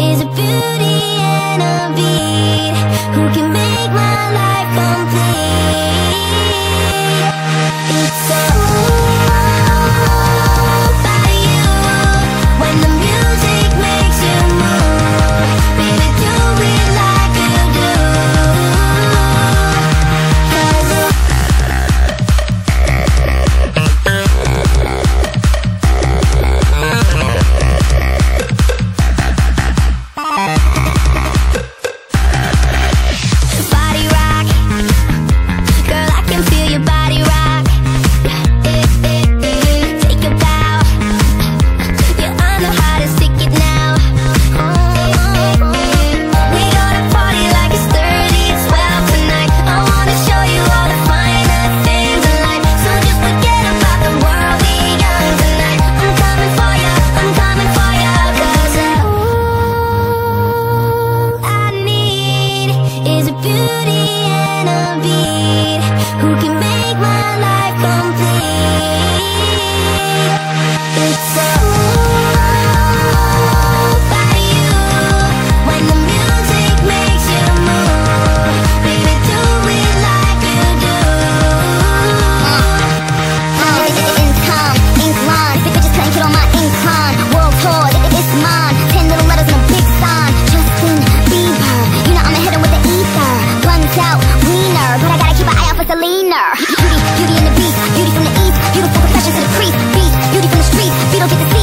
is a beauty and a beat Who can make my life complete. beat Who can make my life complete? like a leaner. Beauty, beauty in the beast. Beauty from the east. Beautiful professions to the crease. Beast, beauty from the streets Beetle get the